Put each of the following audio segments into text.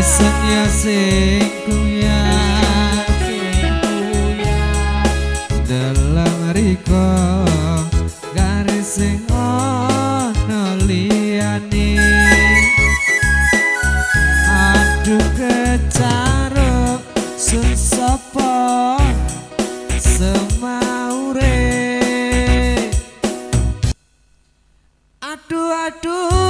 isen ya sing kuyang dalam riko garis sing ono liyane. Aduh kecaruk sun sapa semaure. Aduh aduh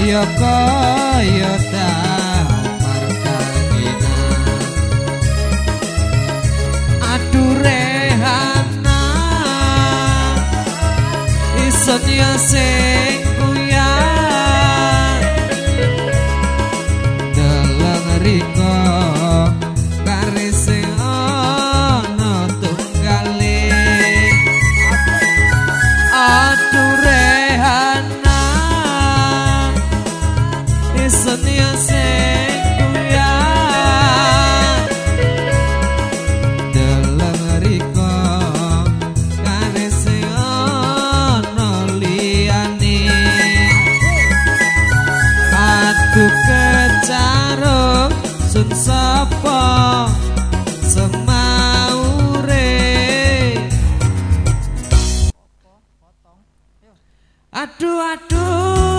ya kaya damar kanginan aduh rehana ison ya sing kuyang dalam aduh aduh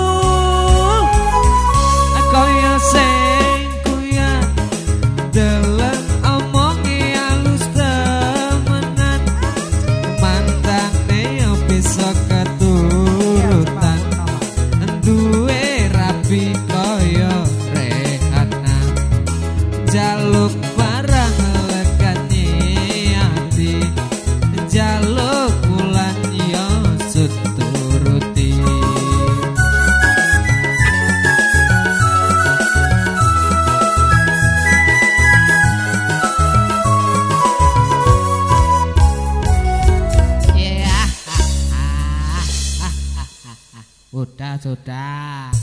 sudah.